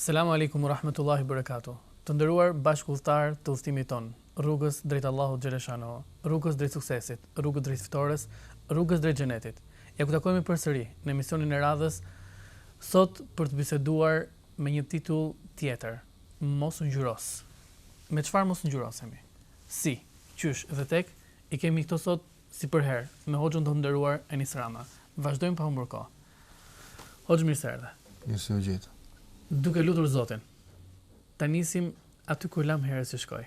Selamu Alejkum Urahmetullahi Berekatu Të nderuar bashkudhëtarë të udhëtimit tonë Rrugës drejt Allahut Xheleshanuhu Rrugës drejt suksesit Rrugës drejt fitores Rrugës drejt Xhenetit Ja ku takohemi përsëri në emisionin e radhës Sot për të biseduar me një titull tjetër Mos u ngjyros Me çfarë mos ngjyrosemi Si, qysh dhe tek i kemi këto sot Si përherë, me Hoxhën e nderuar Enis Rama. Vazhdojmë pa humbur kohë. Hoxhë mirë se erdhe. Mirë se ju gjeta. Duke lutur Zotin, ta nisim aty ku lamë herën që shkoi.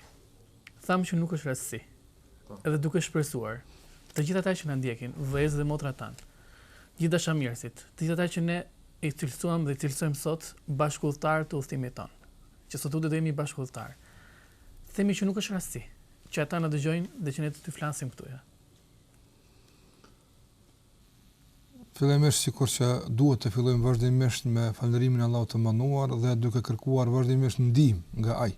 Thamë që nuk është rastësi. Po. Dhe duke shpresuar, të gjithë ata që na ndjekin, vëllezërit dhe motrat tona, gjithë dashamirësit, të gjithë ata që ne i cilësuam dhe i cilësojmë sot bashkëudhëtarë të udhëtimit tonë, që sot do të jemi bashkëudhëtarë. Themi që nuk është rastësi. Që ata na dëgjojnë dhe që ne do të flasim këtu ja. Fillimisht sikurse duhet të fillojmë vazhdimisht me falënderimin e Allahut të Madhëruar dhe duke kërkuar vazhdimisht ndihmë nga Ai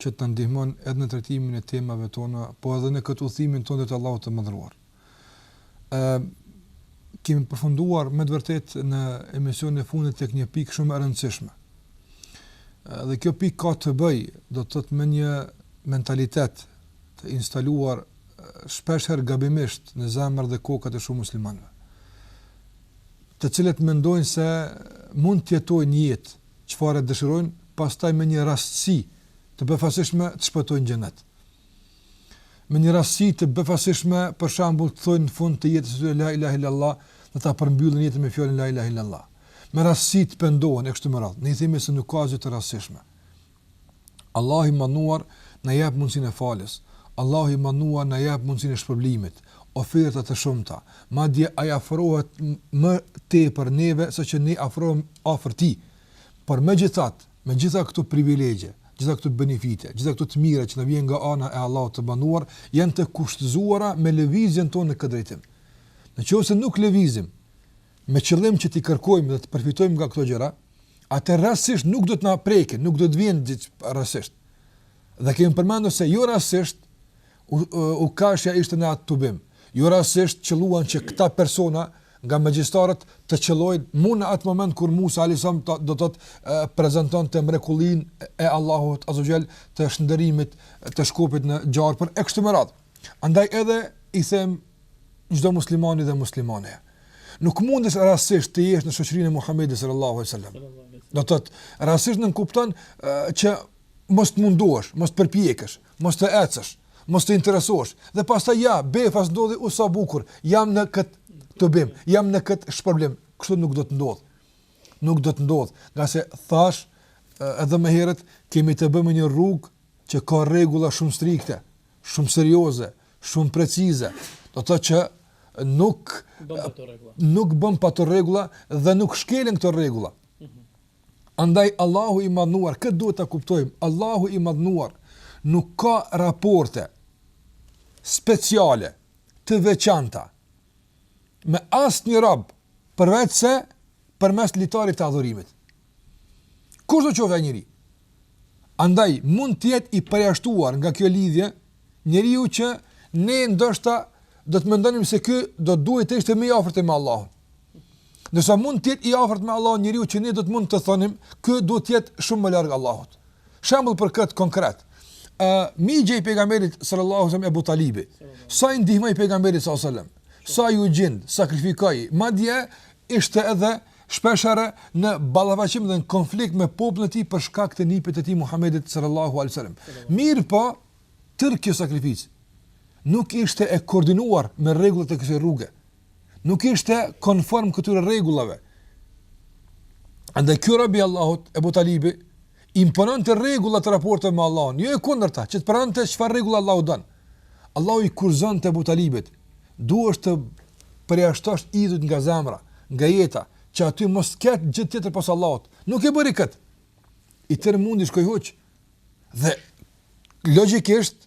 që të na ndihmon edhe në trajtimin e temave tona, po edhe në këtë udhëtimin tonë drejt Allahut të Madhëruar. Ëm kemi përfunduar me të vërtetë në emisionin e fundit tek një pikë shumë e rëndësishme. Dhe kjo pikë ka të bëjë, do të thotë me një mentalitet të instaluar shpesh herë gabimisht në zemrat dhe kokat e shumë muslimanëve. Të cilët mendojnë se mund të jetojnë jetë çfarë dëshirojnë, pastaj me një rastësi të befasishme të shpëtojnë në xhenet. me një rastësi të befasishme, për shembull, të thonë në fund të jetës së tyre la ilahe illallah, do ta përmbyllin jetën me fjalën la ilahe illallah. Me rastësi të pendohen e kështu me radhë. Ne i themi se nuk ka gjë të rastësishme. Allahu i madhëruar na jep mundësinë e faljes. Allahu i madhëruar na jep mundësinë e shpërblimit, oferta të shumta. Madje ai afrohet më tepër neve se që ne afrohemi afër tij. Por megjithatë, Të gjitha këto privilegje, gjitha këto benefite, gjitha këto të mira që na vijnë nga ana e Allahut të Madhëruar, janë të kushtëzuara me lëvizjen tonë në këtë drejtim. Në qoftë se nuk lëvizim me qëllim që t'i kërkojmë dhe të përfitojmë nga këto gjëra, ato rastësisht nuk do të na prekin, nuk do të vijnë rastësisht. Dhe kemi përmendur se jo rastësisht Ukashja ishte në atë tubim. Jo rastësisht qëlluan që këta persona nga magjistarët të qëllojnë mu në atë moment kur Musa alayhis salam do të thotë prezantonte mrekullinë e Allahut azza wa jall të shndërrimit të shkopit në gjarpër e kështu me radhë. Andaj edhe i them çdo muslimani dhe muslimaneje. Nuk mundesh rastësisht të jesh në shoqërinë e Muhamedit sallallahu alaihi wasallam. Do të thotë rastësisht nënkupton që mos të mundohesh, mos të përpiqesh. Mos të ecësh, mos të interesohesh. Dhe pastaj ja, befas ndodhi u sa bukur, jam në këtë tubim, jam në këtë shpërblim. Kështu nuk do të ndodhë. Nuk do të ndodhë. Ngase thashë, edhe më herët, kemi të bëjmë me një rrugë që ka rregulla shumë strikte, shumë serioze, shumë precize. Do ata që nuk, nuk bëjnë pa ato rregulla dhe nuk shkelin këto rregulla. Andaj Allahu i Madhënuar, këtë duhet ta kuptojmë, Allahu i Madhënuar nuk ka raporte speciale, të veçanta me asnjë rob përveçse përmes litarit të adhurimit. Kushdo qoftë ai njeri. Andaj mund të jetë i përjashtuar nga kjo lidhje njeriu që ne ndoshta do të mendonim se ky do duhej të ishte më i afërti me Allahun. Ndërsa mund të jetë i afërt me Allahun njeriu që ne do të mund të thonim, ky duhet të jetë shumë më larg Allahut. Shembull për këtë konkret. Ë uh, mixha i pejgamberit sallallahu alajhi wasallam Abu Talibi. Sa i ndihmoi pejgamberit sallallahu alajhi wasallam? Sa iu gjend, sakrifikoi. Madje ishte edhe shpeshherë në ballafaqim dhe në konflikt me popullin e tij për shkak të nipit të tij Muhamedit sallallahu alajhi wasallam. Mirëpo, tërë kjo sakrificë nuk ishte e koordinuar me rregullat e kësaj rruge. nuk ishte konform këtyre rregullave. Andaj ky rob i Allahut Ebu Talibi impononte rregullat e raporteve me Allahun, jo e kundërta, që të pranonte çfarë rregull Allahu don. Allahu i thoshte Ebu Talibit, duhet të përjashtosh idhujt nga zemra, nga jeta, që aty mos ketë gjë tjetër pos Allahut. Nuk e bëri kët. I tërë mundi shkoi huq. Dhe logjikisht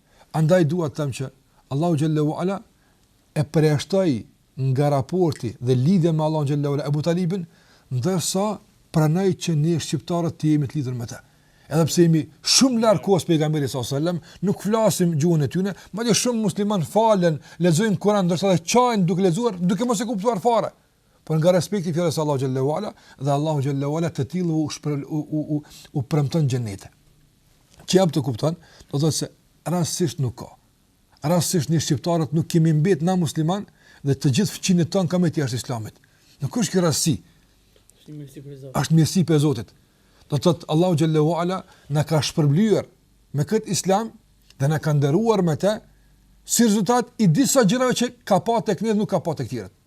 Andaj dua të them që Allahu xhelle ue ala e përjashtoi nga raporti dhe lidhja me Allahun xhelle ue ala Abu Talibin, ndërsa pranoi që ne shqiptarët të jemi të lidhur me të. Edhe pse jemi shumë larg kohës pejgamberit sallallahu alajhi wasallam, nuk flasim gjuhën e tyre, madje shumë muslimanë falen, lexojnë Kur'an ndërsa ata qajnë duke lexuar, duke mos e kuptuar fare. por nga respekti i fjalës së Allahu xhelle ue ala dhe Allahu xhelle ue ala të tillëve u shpër, u u u, u premton xhenete. Që jep të kuptojmë, do të thotë se rastësisht nuk ka. Rastësisht ne shqiptarët nuk kemi mbet na musliman dhe të gjithë fqinjët tonë kanë mbetur jashtë islamit. Nuk është kjo rastësi. Është mirësi prej Zotit. Është mirësi prej Zotit. Do të thotë Allahu xhelle ue ala na ka shpërblyer me kët islam dhe na ka nderuar me të si rezultat i disa gjërave që ka pa tek ne nuk ka pa tek tjerët.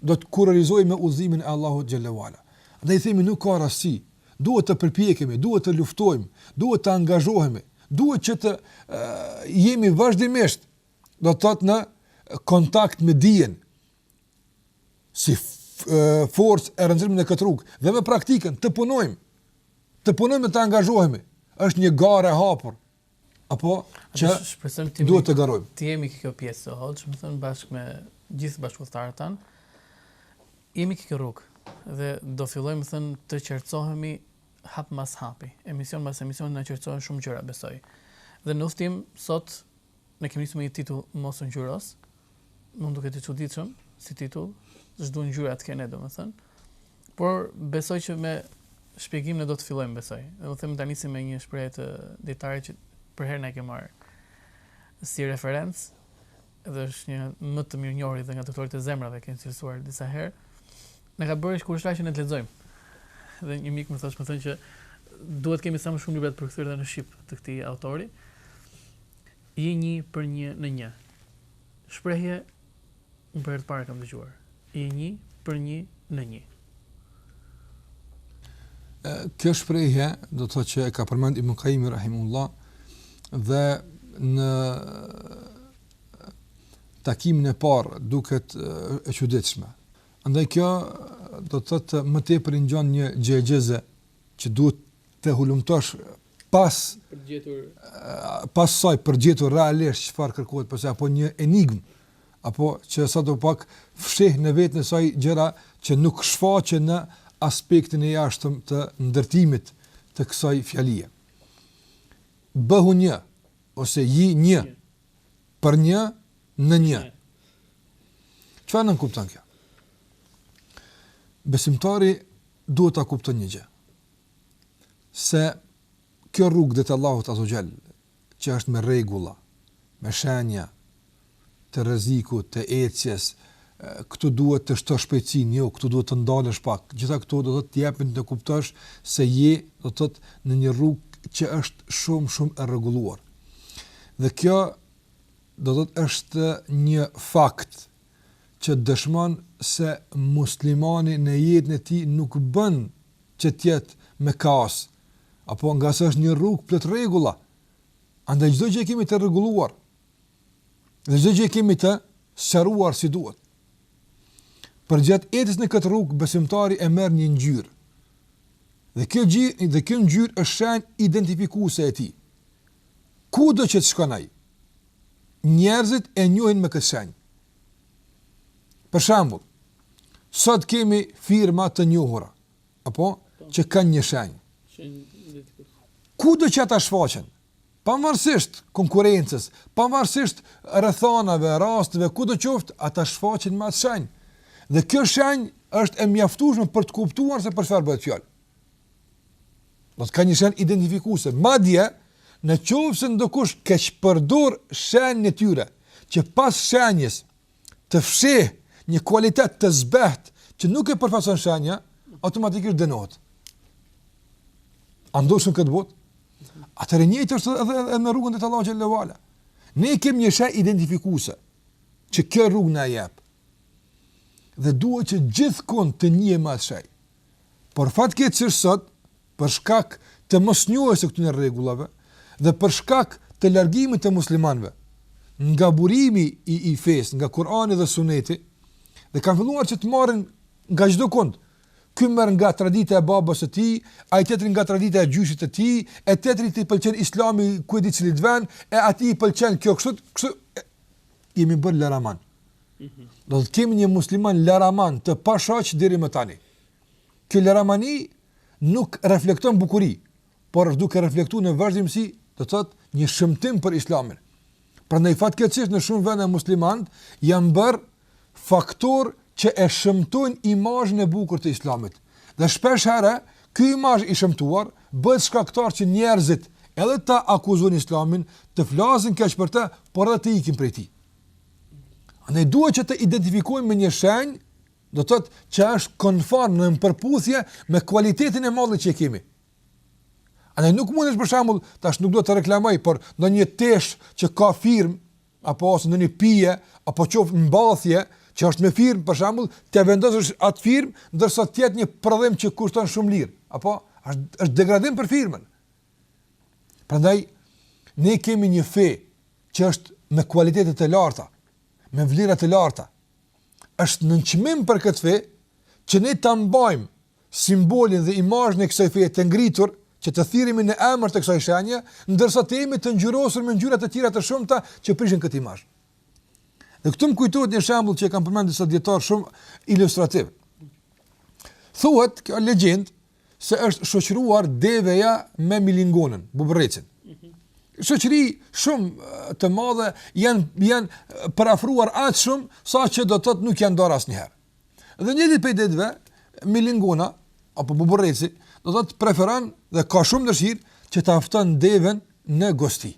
do të kurorëzojmë me udhëzimin e Allahut xhelle ue ala dhe i themi nuk ka rastësi, duhet të përpjekemi, duhet të luftojmë, duhet të angazhohemi, duhet që të e, jemi vazhdimisht do të thotë në kontakt me dijen si forcë e rëndësishme në këtë rrugë dhe me praktikën të punojmë, të punojmë të angazhohemi. Është një garë e hapur, apo që shpresojmë të duhet të garojmë. Jemi te kjo pjesë hoxhë, domethënë bashkë me gjithë bashkudhëtarët tanë. Jemi te kjo rrugë dhe do fillojmë domethënë të qartësohemi hap pas hapi. Emision pas emisioni na qartësohen shumë gjëra besoj. Dhe në udhëtim sot ne kemi nisu me një titull mos u ngjyros, mund të duket i çuditshëm si titull, ç'do ngjyra te ne domethënë. Por besoj që me shpjegimin do të fillojmë besoj. Do të them tani si me një shprehje të dijetarit që përherë e kemi marr si referencë dhe është një emër i mirënjohur dhe nga doktorët e zemrave e kemi cilësuar disa herë. Na ka bërë kureshtarë ne të lexojmë. Dhe një mik më thosh domethënë që duhet të kemi sa më shumë libra të përkthyer në shqip të këtij autori. Ji një për një në një. Shprehje unë për herë të parë e kam dëgjuar. Ji një për një në një. Kjo shprehje do të thotë që e ka përmend Ibn Qayyim rahimehullah dhe në takimin e parë duket e çuditshme. Andaj kjo do të thotë më tepër i ngjan një gjëgjëze që duhet të hulumtosh pas për të gjetur pas saj për të gjetur realisht çfarë kërkohet pse apo një enigmë apo që sado pak fsheh në veten e saj gjëra që nuk shfaqen në aspektin e jashtëm të ndërtimit të kësaj fjalie. Bëhu një, ose ji një, për një, në një. Çfarë nënkupton kjo? Besimtari duhet ta kupton një gjë. se kjo rrugë drejt Allahut azza wa jall, që është me rregulla, me shenja të rrezikut, të ecjes, këtu duhet të shtosh shpejtësinë, jo, këtu duhet të ndalësh pak, të gjitha këto do të thotë të japin të kuptosh se je, do të thotë, në një rrugë që është shumë shumë e rregulluar. Dhe kjo do të thotë është një fakt që dëshmon se muslimani në jetën e tij nuk bën që të jetë me kaos, apo ngase është një rrugë plot rregulla. Andaj çdo gjë e kemi të rregulluar. Dhe çdo gjë e kemi të sqaruar si duhet. Përgjatë ecjes në këtë rrugë besimtari e merr një ngjyrë. Dhe kjo ngjyrë dhe kjo ngjyrë është shenjë identifikuese e tij. Kudo që të shkon ai, njerëzit e njohin me këtë shenjë. Për shembull, sot kemi firma të njohura, apo që kanë një shenjë. Kudo që ata shfaqen, pavarësisht konkurrencës, pavarësisht rrethanave, rasteve, kudo qoftë, ata shfaqen me atë shenjë. Dhe kjo shenjë është e mjaftueshme për të kuptuar se për çfarë bëhet fjalë. Do të thotë ka një shenjë identifikuese. Madje, në qoftë se ndokush keqpërdor shenjën e tyre, që pas shenjës të fshehë një kualitet të zbehtë që nuk e përfaqëson shenja, automatikisht dënohet. A ndodh në këtë botë? Atëherë e njëjtë është edhe, edhe, edhe me rrugën drejt Allahut xhele ue ala. Ne kem një shenjë identifikuese që kjo rrugë na jep. Dhe duhet që gjithkush të njihet me atë shenjë. Por fatkeqësisht sot, për shkak të mosnjohjes së këtyre rregullave dhe për shkak të largimit të muslimanëve nga burimi i i fesë, nga Kurani dhe Suneti, dhe kanë filluar që të marrin nga çdo kund. Ky merr nga tradita e babës së tij, ai tjetri nga tradita e gjyshit të tij, e tjetrit i pëlqen Islami ku e di cilit vend, e atij i pëlqen kjo kështu, kështu jemi bërë laraman. Do të thotë kemi një musliman laraman të pashoq deri më tani. Kjo laramani nuk reflekton bukuri, por është duke reflektu në vazhdimësi, do thotë, një shëmtim për islamin. Prandaj fatkeqësisht në shumë vende muslimanët, janë bërë faktor që e shëmtojnë imazhin e bukur të islamit. Dhe shpesh herë, ky imazh i shëmtuar, bëhet shkaktar që njerëzit edhe ta akuzojnë islamin, të flasin keq për të, por edhe të ikin prej tij. Ne duhet që të identifikohemi me një shenjë, do të thotë që është konform në përputhje me kualitetin e mallit që kemi. Andaj nuk mundesh për shembull, tash nuk dua të reklamoj, por ndonjë teshë që ka firmë apo ose ndonjë pije apo qoftë mbathje që është me firmë për shembull, ta vendosësh atë firmë ndërsa të jetë një prodhim që kushton shumë lirë, apo është është degradim për firmën. Prandaj ne kemi një fe që është me kualitete të larta, me vlera të larta. Është nënçmim për këtë fe që ne ta mbajmë simbolin dhe imazhin e kësaj feje të ngritur, që të thirremi në emër të kësaj shenje, ndërsa të jemi të ngjyrosur me ngjyra të tjera të shumta që prishin këtë imazh. Dhe këtu më kujtohet një shembull që e kanë përmendur disa dijetarë shumë ilustrativ. Thuhet kjo legjendë se është shoqëruar deveja me milingonën, bubërrecin. Mhm. Shoqëri shumë të madhe janë janë përafruar aq shumë saqë do të thotë nuk janë da asnjëherë. Dhe një ditë prej ditëve milingona apo bubërreci do të thotë preferon dhe ka shumë dëshirë që ta fton devenë në gosti.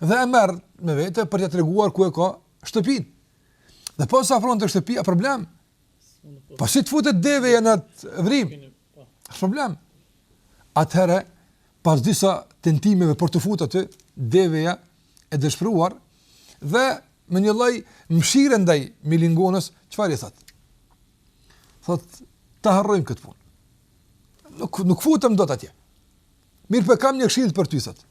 Dhe e merr me vete për t'ia treguar ku e ka shtëpinë. Dhe posa afrohen te shtëpia problem, Po si të futet deveja në atë vrimë? Është problem. Atëherë, pas disa tentimeve për të futur aty, deveja e dëshpëruar dhe me një lloj mëshire ndaj milingonës, çfarë i thotë? Thotë, ta harrojmë këtë punë. Nuk nuk futem dot atje. Mirëpo kam një këshillë për ty, thotë.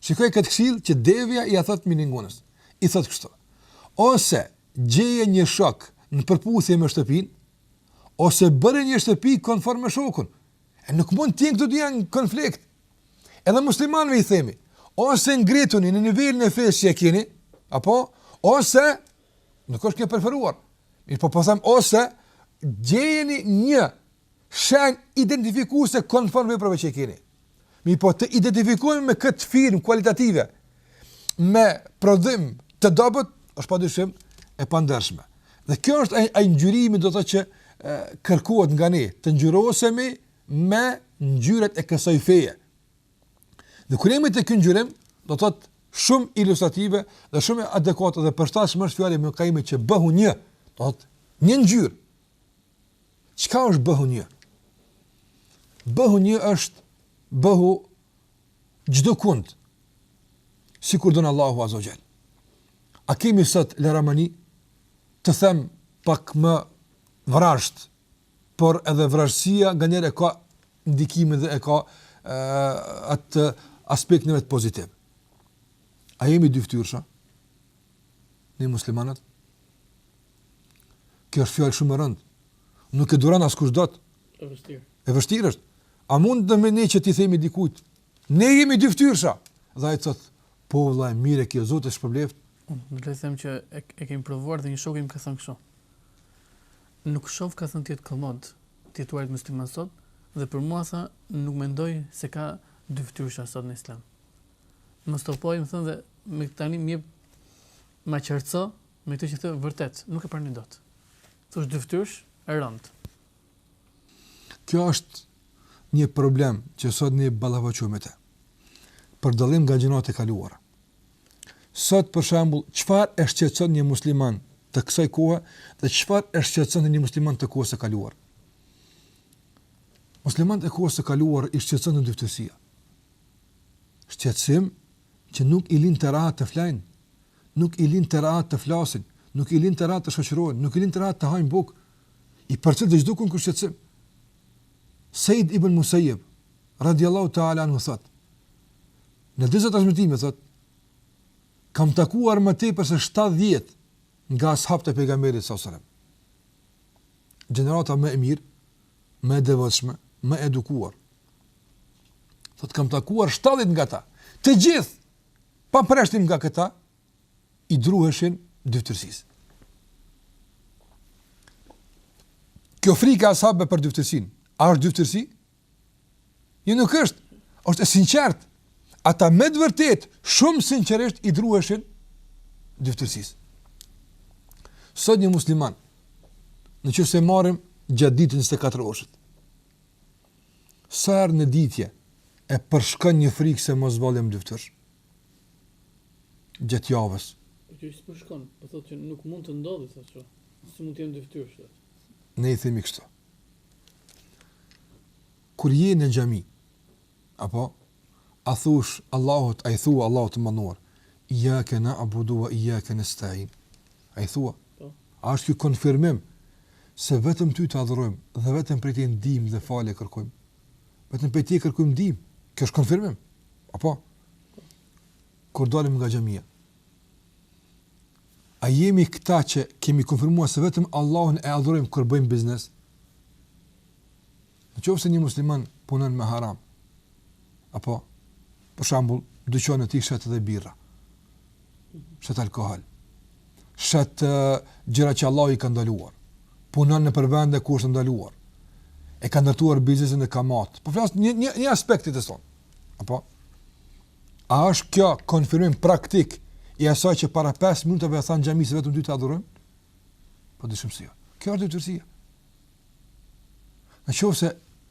Shikoje këtë këshillë që deveja ia thotë milingonës. I thotë kështu, Ose gjeje një shok në përputhje me shtëpinë, ose bëre një shtëpi konform me shokun. E nuk mund të jenë këto dyja në konflikt. Edhe muslimanëve i themi, ose ngrituni në nivelin e fesë që e keni, apo ose Nuk është kjo e preferuar. Mirëpo po them ose gjeni një shenjë identifikuese konform veprave që i keni. Mirëpo të identifikohemi me këtë firmë kualitative, me prodhim të dobët, është padyshim e pandershme. Dhe kjo është ai ngjyrimi do të thotë që e, kërkohet nga ne, të ngjyrosemi me ngjyrat e kësoj feje. Dhe kur jemi te ky ngjyrim, do të thotë shumë ilustrative dhe shumë adekuate dhe e përshtatshme është fjala imë që ka imë që bëhu një, do të thotë një ngjyrë. Çka është bëhu një? Bëhu një është bëhu çdo kund. Sikur don Allahu azze ue xhel. A kemi sot laramani të them pak më vrazhdë por edhe vrazhdësia nganjëherë e ka ndikimin dhe e ka atë aspektin e vet pozitiv. A jemi dyftyrësha? Ne muslimanët? Kjo është fjalë shumë e rëndë. Nuk e duron askush dot. E vështirë. E vështirë është. A mundemi ne që t'i themi dikujt? Ne jemi dyftyrësha. Dhe ai të thotë, po vëlla, mirë e ke, Zoti të shpërbleftë? Unë do të them që e, e kemi provuar dhe një shok im ka thënë kështu. Nuk shoh ka thënë të jetë komod të jetuarit musliman sot dhe për mua tha nuk mendoj se ka dyfytyrësha sot në islam. Më stopoi më thënë dhe me tani më jep ma qartëso me këtë që the vërtet, nuk e pranoj dot. Të thuash dyfytyrësh e rëndë. Kjo është një problem që sot ne ballafaqohemi me të. Për dallim nga gjeneratat e kaluara. Sot për shembull, çfarë e shqetëson një musliman të kësaj kohe dhe çfarë e shqetëson një musliman të kohës së kaluar? Muslimanët e kohës së kaluar i shqetësonte dyftyrësia. Shqetësim që nuk i linte rahat të flejnë, nuk i linte rahat të flasin, nuk i linte rahat të shoqërohen, nuk i linte rahat të hajnë bukë, i përcjell dhe çdokënd shqetësim. Sejd ibn Musayyib radhiyallahu ta'ala anhu thot. Në disa transmetime thot kam takuar më tepër se 70 nga ashabët e pejgamberit sallallahu alajhi wasallam. Gjenerata më e mirë, më e devotshme, më e edukuar. Thot kam takuar 70 nga ta. Të gjithë pa përshtim nga këta i druheshin dyftërsisë. Kjo frika e ashabëve për dyftërsin, a është dyftërsi? Një jo, nuk është, është e sinqert. Ata me të vërtet, shumë sinqerisht i druheshin dyftërsisë. Sot një musliman, në që se marim gjatë ditën 24 orëshit, sa herë në ditë e përshkon një frikë se mos vallë jam dyftyrësh, gjatë javës. Për që s'e përshkon, po thotë që nuk mund të ndodhi thotë kështu. Si mund të jem dyftyrësh thotë. Ne i themi kështu. Kur jemi në xhami, apo a i thu Allahut, a i thua Allahut të madhëruar, ijake nabudu wa ijake nestain. A i thua. Po. A është kjo konfirmim se vetëm ty të adhurojmë dhe vetëm prej teje ndihmë dhe falje kërkojmë? vetëm prej teje kërkojmë ndihmë. Kjo është konfirmim. Apo kur dalim nga xhamia. A jemi këta që kemi konfirmuar se vetëm Allahun e adhurojmë kur bëjmë biznes? Në qoftë se një musliman punon me haram, apo për shembull, dyqani i tij shet edhe birra. Shet alkohol. Shet gjëra që Allahu i ka ndaluar. Punon nëpër vende ku është e ndaluar. E ka ndërtuar biznesin me kamat. Po flas një një një aspekt tjetër. Apo a është kjo konfirmim praktik i asaj që para 5 minutave tha në xhami se vetëm ty të adhurojmë? Padyshim se jo. Kjo është dyftyrësia. Në qoftë se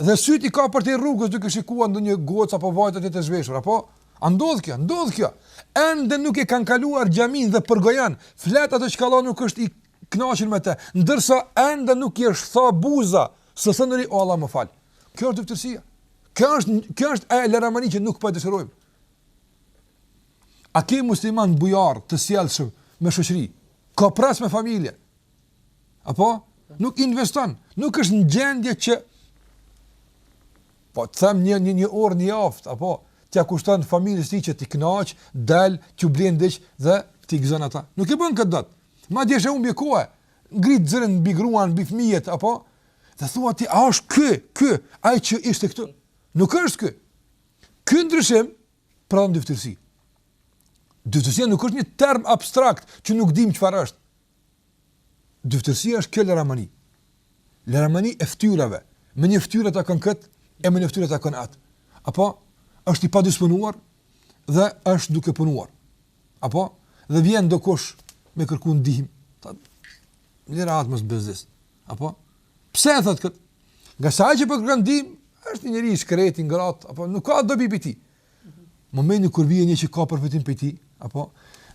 Dhe sytë i ka përtej rrugës duke shikuar ndonjë gocë apo vajzë atje të zhveshur, apo? A ndodh kjo? Ndodh kjo. Ende nuk e kanë kaluar xhamin dhe përgojan, flet atë që Allah nuk është i kënaqur me të, ndërsa ende nuk i është tha buza, së thënuri o Allah më fal. Kjo është dyftërsia. Kjo është kjo është ajo laramani që nuk po e dëshirojmë. A ke musliman bujar të sjellshëm me shoqëri? Koprrac me familje. Apo? Nuk investon, nuk është në gjendje që po të them një një një orë në javë, apo t'ia kushton familjes tij që t'i kënaq, dal, t'u blen diç dhe t'i gëzon ata. Nuk e bën këtë dot. Madje është humbje kohe. Ngrit zërin mbi gruan, mbi fëmijët, apo dhe thua ti, a është ky, ky, ai që ishte këtu? Nuk është ky. Ky ndryshim pra është dyftërsi. Dyftërsia nuk është një term abstrakt që nuk dimë çfarë është. Dyftyrësia është kjo laramani. Laramani e ftyrave. Me një ftyrë takon kët e me një ftyrë takon at. Apo është i padisponuar dhe është duke punuar. Apo dhe vjen dokush me kërku ndihmë. Lëre atë, mos bezdis. Apo? Pse e thotë këtë? Nga se që po kërkon ndihmë, është një njeri i shkretë, i ngratë, apo nuk ka dobi për ti. Momentin, kur vjen një që ka përfitim prej tij, apo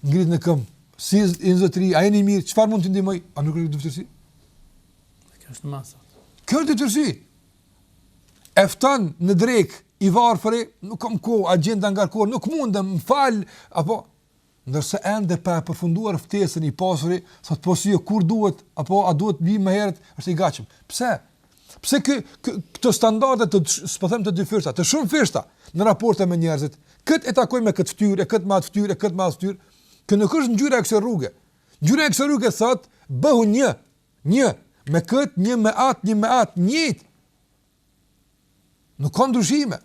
ngrit në këmbë, si jeni zotri, a jeni mirë, çfarë mund të ndihmoj? A nuk është dyftyrësi? Kjo është masa. Kjo është dyftyrësi. E fton në drekë i varfri, nuk kam kohë, agjenda e ngarkuar, nuk mundem, më fal, apo ndërsa ende pa e përfunduar ftesën i pasuri thotë po si jo kur duhet apo a duhet të vijmë më herët është i gatshëm pse pse kë këto standarde të s'po them të dyfishta të shumëfishta në raporte me njerëzit kët e takoj me kët fytyrë e kët me atë fytyrë e kët me atë fytyrë kjo nuk është ngjyra e kësaj rruge ngjyra e kësaj rruge thotë bëhu një një me kët një me atë një me atë njëjtë nuk ka ndryshime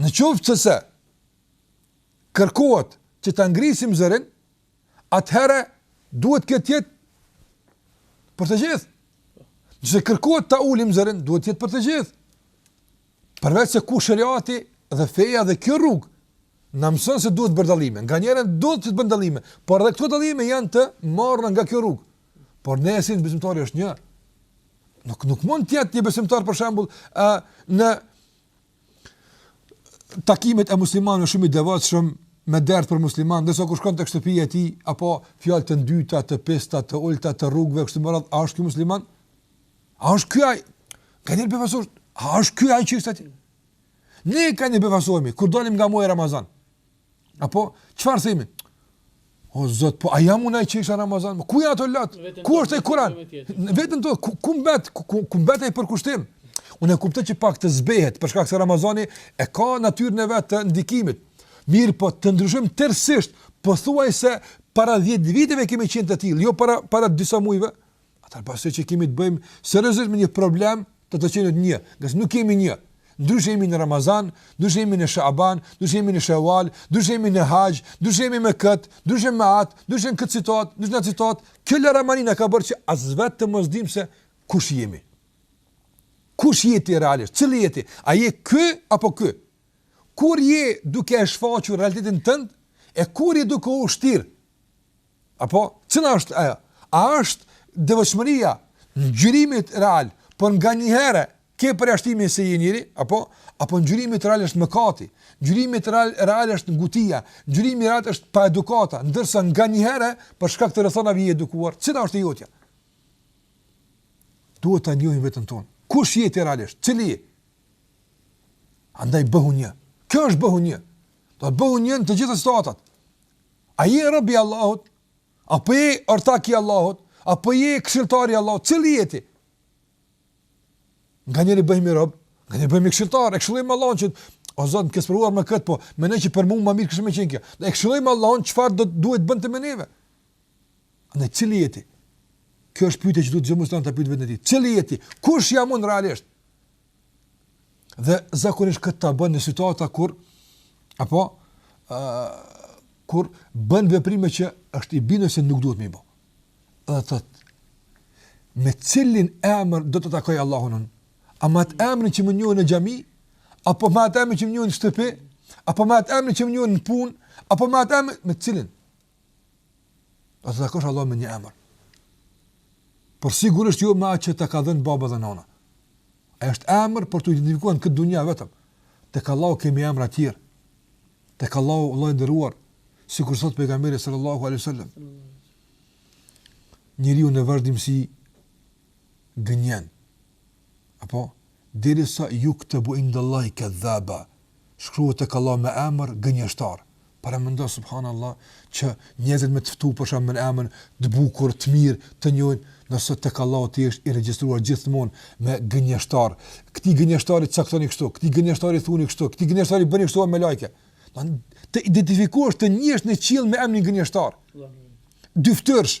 në qoftë se kërkohet që ta ngrisim zërin, atëherë duhet që të jetë për të gjithë. Nëse kërkohet ta ulim zërin, duhet të jetë për të gjithë. Përveç se ku sheriati dhe feja dhe kjo rrugë, na mëson se duhet bërë dallime. Nganjëherë duhet që të bërë dallime, por edhe këto dallime janë të marra nga kjo rrugë. Por në esencë besimtari është një. Nuk, nuk mund të jetë një besimtar për shembull a, në takimet e muslimanëve shumë i devotshëm me dert për muslimanë, ndërsa kur shkon tek shtëpia e tij apo fjalë të ndyta, të pista, të ulta të rrugëve kështu me radhë, a është ky musliman? A është ky ai? Ka një befasi, a është ky ai që është aty? Ne kaniherë befasohemi kur dalim nga muaj Ramazan. Apo, çfarë themi? O Zot, po a jam unë ai që isha në Ramazan? Ku janë ato lotë? Ku është ai Kur'an? Vetëm to, ku, ku mbet, ku, ku, ku mbet ai përkushtim? Unë e kuptoj që pak të zbehet, për shkak se Ramazani e ka natyrën e vet të ndikimit. Mirëpo të ndryshojmë tërësisht, pothuajse para 10 viteve kemi qenë të tillë, jo para para disa muajve. Atëherë pasi që kemi të bëjmë seriozisht me një problem të të qenit një, nëse nuk jemi një, ndryshe jemi në Ramazan, ndryshe jemi në Shaban, ndryshe jemi në Sheval, ndryshe jemi në Haxh, ndryshe jemi me kët, ndryshe me at, ndryshe në këtë situatë, ndryshe në atë situatë, kjo laramani na ka bërë që as vetë të mos dimë se kush jemi. Kush je ti realisht? Cili je ti? A je ky apo ky? Kur je duke e shfaqur realitetin tënd e kur je duke u shtirë Apo, cila është ajo? A është devotshmëria ngjyrimi yt real, por nganjëherë, ke përjashtimin se i njëri, apo, apo ngjyrimi yt real është mëkati, ngjyrimi yt real, real është ngutia, ngjyrimi yt real është paedukata, ndërsa nganjëherë, për shkak të rrethanave i edukuar, cila është e jotja? Duhet ta njohim vetën tonë. Kush je ti realisht? Cili je ti? Andaj bëhu një. Kjo është bëhu një. Do të thotë bëhu një në të gjitha situatat. A je rob i Allahut? Apo je ortak i Allahut? Apo je këshilltar i Allahut? Cili je ti? Nganjëherë bëhemi rob, nganjëherë bëhemi këshilltar, e këshillojmë Allahun që o Zot, më ke sprovuar me këtë, po meqenëse për mua më mirë ish me qenë kjo. Ne e këshillojmë Allahun çfarë do duhet bënte me neve. Cili je ti? Kjo është pyetja që duhet çdo musliman ta pyet veten e tij. Cili je ti? Kush jam unë realisht? Dhe zakonisht këtë ta bën në situata kur apo ë kur bën veprime që është i bindur se nuk duhet me i bë. Dhe thot me cilin emër do ta takoj Allahun unë? A me atë emrin që më njohin në xhami, apo me atë emrin që më njohin në shtëpi, apo me atë emrin që më njohin në punë, apo me atë emrin me cilin? Do ta takosh Allahun me një emër. Por sigurisht jo me atë që ta ka dhënë baba dhe nana. Ai është emër për t'u identifikuar në këtë dunja vetëm. Tek Allahu kemi emra tjerë. Tek Allahu vëlla i nderuar. Sikur thot pejgamberi sallallahu alejhi ve selem. Njeriu në vazhdimësi gënjen. Apo derisa juktebu indallahi kedhaba shkruhet tek Allahu me emër gënjeshtar paramendo subhanallah që njerëzit me të ftu për shemb me emër të bukur të mirë të njohin ndërsa tek Allahu ti jesh i regjistruar gjithmonë me gënjeshtar këtij gënjeshtari caktoni kështu këtij gënjeshtari thuni kështu këtij gënjeshtari bëni kështu melaiket do të identifikosh të njihesh në qiell me emrin gënjeshtar dyftyrsh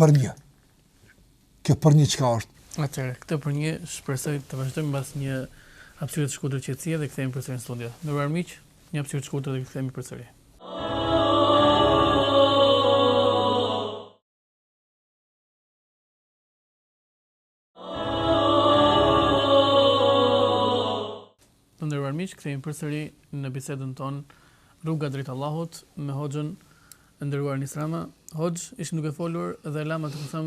për një. Kjo për një çka është? Atëherë, këtë për një shpresoj të vazhdojmë mbas një hapësire të shkurtër qetësie dhe kthehemi përsëri në studio. Të nderuar miq, një hapësirë të shkurtër dhe kthehemi përsëri. Të nderuar miq, kthehemi përsëri në bisedën tonë Rruga drejt Allahut me Hoxhën e nderuar Enis Rama. Hoxhë, ishim duke folur dhe lamë te tema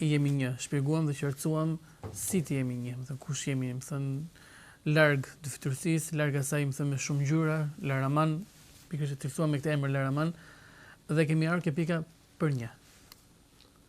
të jemi një. Shpjeguam dhe qartësuam si të jemi një, me thënë kush jemi, me thënë larg dyfytyrësisë, larg asaj me thënë me shumë ngjyra, laraman, pikërisht e cilësuam me këtë emër laraman dhe kemi ardhur ke pika për një.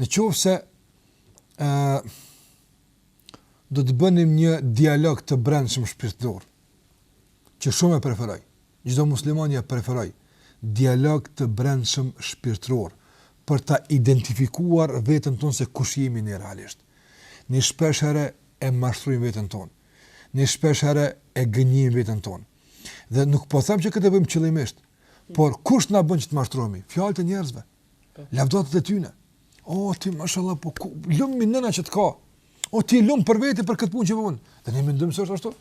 Në qoftë se ë do të bënim një dialog të brendshëm shpirtëror, që shumë e preferoj. Çdo muslimani e preferoj dialog të brendshëm shpirtëror për ta identifikuar veten tonë se kush jemi ne realisht. Ne shpesh herë e mashtrojmë veten tonë. Ne shpesh herë e gënjejmë veten tonë. Dhe nuk po them që këtë e bëjmë qëllimisht, por kush na bën që të mashtrohemi? Fjalët e njerëzve. Lavdatat e tyre. O, ti, mashallah, po, ku, lum mi nëna që të ka. O, ti, lum për vete për këtë punë që bën. Po dhe ne mendojmë se është ashtu.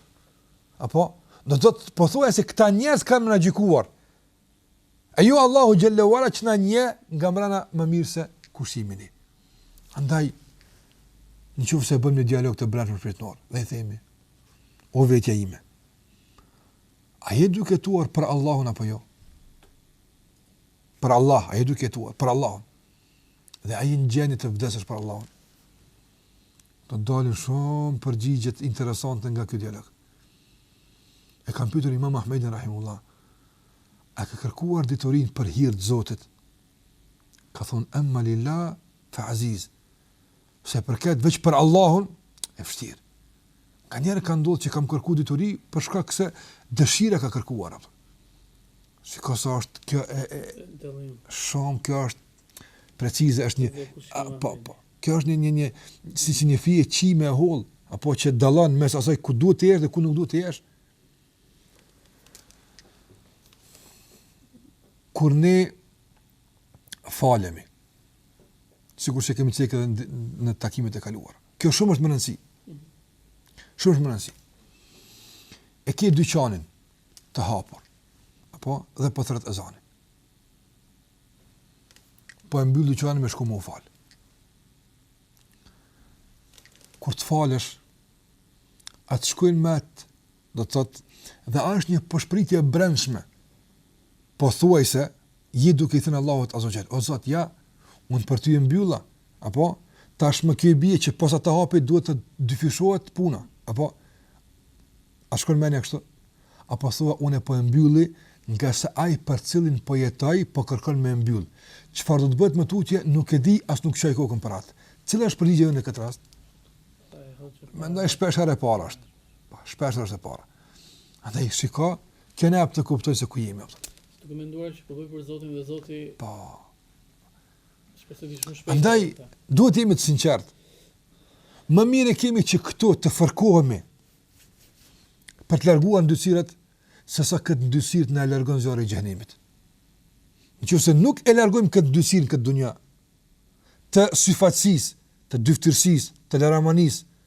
Apo, do të thotë pothuaj se këta njerëz kanë me na gjykuar. E jo Allahu xhelle ve ala që na njeh nga mbrenda më mirë se kush jemi ne. Andaj, në qoftë se bëjmë një dialog të brendshëm shpirtëror, dhe i themi, o vetja ime, a je duke jetuar për Allahun apo jo? për Allah, a je duke jetuar për Allahun? Dhe a je në gjendje të vdesësh për Allahun? Do dalin shumë përgjigje interesante nga ky dialog. E kanë pytur imam Ahmedin rahimehullah, a ke kërkuar diturinë për hir të Zotit? Ka thonë, emma lillah fa aziz. Sa i përket veç për Allahun, e vështirë. Kanjëherë ka ndodhë që kam kërku dituri, për shkak se dëshira ka kërkuar. Apo. Si ka sa është kjo e... e shumë kjo është precize, është një... A, po, po. Kjo është një, një, një, siç një fije qime e hollë, apo që dallon mes asaj ku duhet të jesh dhe ku nuk duhet të jesh. Kur ne falemi. Sikur që kemi cekë edhe në takimet e kaluara. Kjo shumë është me rëndësi. Shumë është me rëndësi. E ke dyqanin të hapur. Apo? Dhe po thërret ezani. Po e mbyll dyqanin me shku me u falë. Kur të falesh, a të shkon me atë do të thotë, dhe është një pëshpëritje e brendshme, pothuaj se, je duke i thënë Allahut azze ve xhel, o Zot, ja, unë për ty e mbylla, apo, tashmë kjo i bje që posa të hapit duhet të dyfishohet puna, apo, a shkon mendja kështu, apo thua unë po e mbylli, ngase ai për të cilin po jetoj, po kërkon me mbyll, çfarë do të bëhet më tutje, nuk e di, as nuk çaj kokën për atë, cila është përgjigjja në këtë rast? Mendoj shpeshherë e para është. Po, shpesh është e para. Andaj, shiko, që ne apo të kuptoj se ku jemi, apo të. Të kem menduar që po bëj po për Zotin dhe Zoti... Po. Andaj, duhet të jemi të sinqertë. Më mirë e kemi që këtu të fërkohemi për të larguar ndyrësirat, sesa këtë ndyrësirë të na e largojë zjarri i xhehnemit. Në qoftë se nuk e largojmë këtë ndyrësirë në këtë dunja, të dyfaqësisë, të dyfytyrësisë, të laramanisë,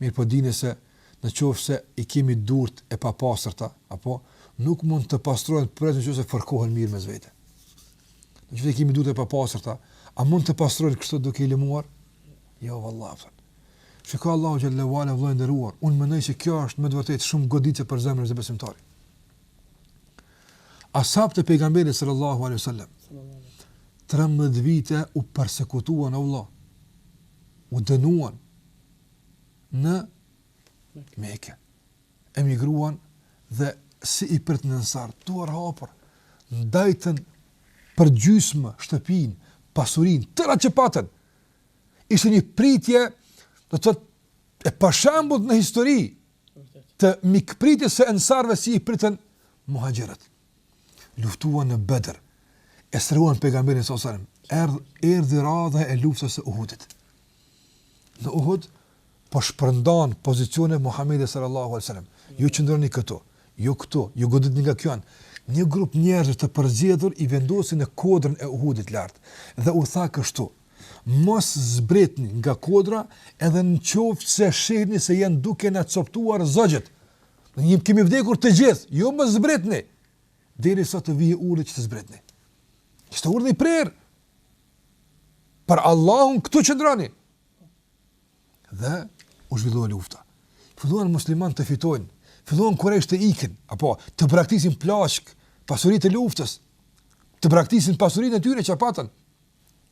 Mirëpo dije se në qoftë se i kemi duart e papastërta, apo nuk mund të pastrohen përveç në qoftë se fërkohen mirë mes vete. Në qoftë se kemi duart e papastërta, a mund të pastrohen kështu duke i lëmuar? Jo vallahi. Shiko Allahu xhele ve ala vëlla i nderuar, unë mendoj se kjo është me të vërtetë shumë goditje për zemrën e besimtarit. As'habët e Pejgamberit sallallahu alaihi wasallam. 13 vite u persekutuan o vëlla. u dënuan në Mekë. Emigruan dhe si i pritën ensarët, duarhapur, ndanë për gjysmë shtëpinë, pasurinë, të tëra që patën. Ishte një pritje, do të thotë e pashembullt në histori, të mikpritjes së ensarëve si i pritën muhaxhirët. luftuan në Bedër, e strehuan Pejgamberin sallallahu alajhi wasallam, erdh erdhi radha e luftës së Uhudit. Në Uhud po shpërndan pozicione Muhamedi sallallahu alajhi wasallam. Ju qëndroni këtu, ju këtu, ju goditni nga kjo anë. Një grup njerëzish të përzgjedhur i vendosin në kodrën e Uhudit lart dhe u tha kështu: Mos zbritni nga kodra edhe në qoftë se shihni se janë duke na coptuar zogjtë. Nëse kemi vdekur të gjithë, jo mos zbritni, derisa të vijë urdhri që të zbritni. Ishte urdhri i prerë. Për Allahun këtu qëndroni. Dhe u zhvillua lufta. Filluan muslimanët të fitojnë, filluan kurejshët të ikin, apo të braktisin plaçkë, pasuritë e luftës, të braktisin pasuritë e tyre që patën,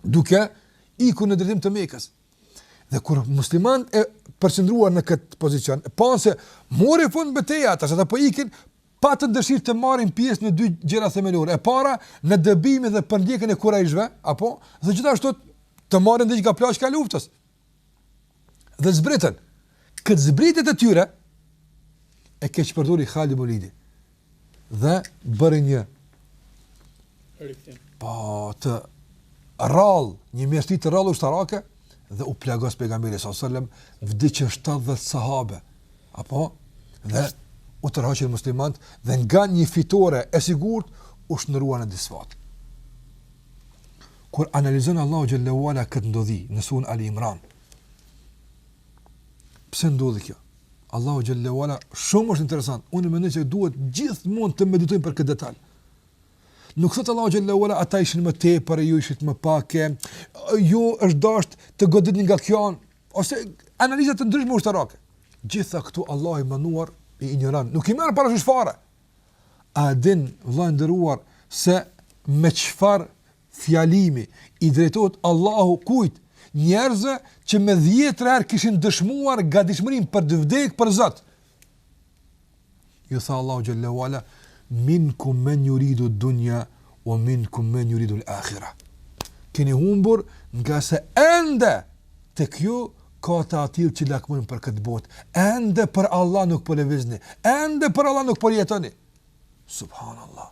duke ikur në drejtim të Mekës. Dhe kur muslimanët e përqendruar në këtë pozicion, e panë se mori fund beteja, ata ata po ikin patën dëshirë të marrin pjesë në dy gjëra themelore. E para, në dëbimin dhe përndjekjen e kurejshëve, apo dhe gjithashtu të marrin diçka nga plaçka e luftës. Dhe zbritën. Këtë zbritje të tyre e keqpërdori Khalid ibn Walidi. Dhe bëri një po të rrallë, një mjeshtri të rrallë ushtarake dhe u plagos pejgamberi sallallahu alajhi wasallam vdiqën 70 sahabe. Apo dhe u tërhoqën muslimanët dhe nga një fitore e sigurt u shndërrua në disfatë. Kur analizon Allahu xhel-le ve ala këtë ndodhi në surën Ali Imran. Pse ndodhi kjo? Allahu xhel-le ve ala shumë është interesant. Unë mendoj se duhet gjithmonë të meditojmë për këtë detaj. Nuk thotë Allahu xhel-le ve ala ata ishin më tepër e ju ishit më pak. Ju është dashur të goditni nga kjo anë ose analiza të ndryshme ushtarake. Gjitha këto Allahu i Madhëruar i injoron. Nuk i merr parasysh fare. A e din vëlla i nderuar se me çfarë fjalimi i drejtohet Allahu kujt? Njerëzve që me dhjetëra herë kishin dëshmuar gatishmërinë për të vdekur për Zot. Ju tha Allahu xhel-le ve ala minkum men yuridu dunya wa minkum men yuridu al-akhirah. Keni humbur ngase ende tek ju ka të atillë që lakmojnë për këtë botë, ende për Allah nuk po lëvizni, ende për Allah nuk po jetoni. Subhanallah.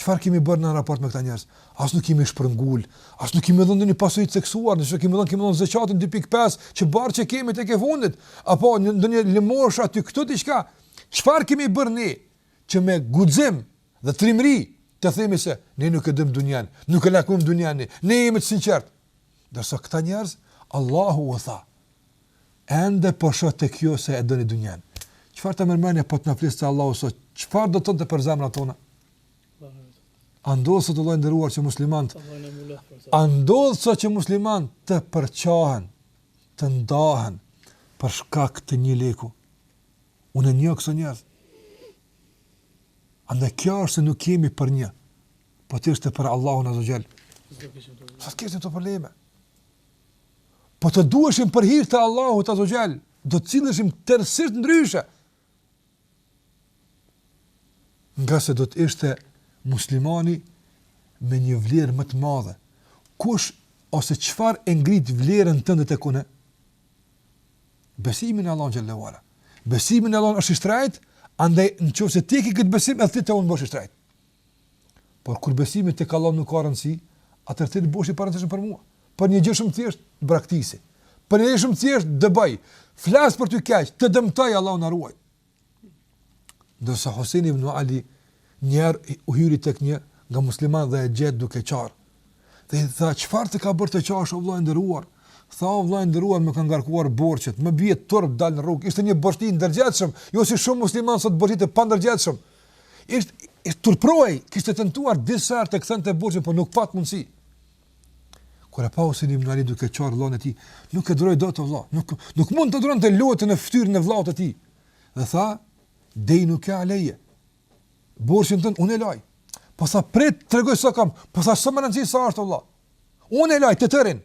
Çfarë kemi bërë në raport me këta njerëz? As nuk jemi shpërngul, as nuk kemi dhënë një pasuri të caktuar, nëse kemi dhënë kemi dhënë zakatin 2.5 që barrë që kemi tek e fundit, apo një ndonjë lëmoshë aty këtu diçka. Çfarë kemi bërë ne që me guxim dhe trimëri të themi se ne nuk e duam dunjan, nuk e lakmojmë dunjan, ne jemi të sinqertë. Ndërsa këta njerëz, Allahu u tha, ende po shoh tek ju se e doni dynjan. Çfarë ta merr mendja po të na fliste Allahu sot? Çfarë do thonte për zemrat tona? A ndodh sot vëlla i nderuar që muslimanët? A ndodh sot që muslimanët të përçahen, të ndahen për shkak të një leku? Unë njoh kësi njerëz. Andaj kjo është se nuk jemi për një. Po të ishte për Allahun azze ve xhel. S'do të kishte këto probleme. Po të duheshim për hir të Allahut azze ve xhel. Do të silleshim tërësisht ndryshe. Ngase do të ishte muslimani me një vlerë më të madhe. Kush ose çfarë e ngrit vlerën tënde tek unë? Besimi në Allahun xhel-le ve ala. Besimi në Allahun është i shtrenjtë, andaj në qoftë se ti ki këtë besim, edhe ti tek unë bëhesh i shtrenjtë. Por kur besimi tek Allahu nuk ka rëndësi, atëherë edhe ti bëhesh i parëndësishëm për mua? Për një gjë shumë të thjeshtë, braktisi. Për një gjë shumë të thjeshtë, dëboj. Flas për ty keq, të dëmtoj Allahu na ruaj. Ndërsa Husejn ibn Ali njëherë u hyri tek një nga muslimanët dhe e gjeti duke qarë. Dhe i tha, çfarë të ka bërë të qash o vëlla i nderuar? Tha o vëlla i nderuar, më kanë ngarkuar borxhet, më bie turp të dal në rrugë. Ishte një borxhli i ndërgjegjshëm, jo si shumë muslimanë sot borxhlinj të pandërgjegjshëm. Ishte, ishte turpëruar, kishte tentuar disa herë të kthente borxhin, po nuk pat mundësi. Kur e pa u sinim në duke qarë vllanë e tij, nuk e duroi dot vllai, nuk, nuk mund t'i duronte lotët në ftyrën e vllaut të tij. Dhe tha, dej nuk e aleje, borxhin tënd, unë e laj. Po sa prit, të tregoj sa kam, po sa s'ka rëndësi sa është vlla. Unë e laj, të tërin.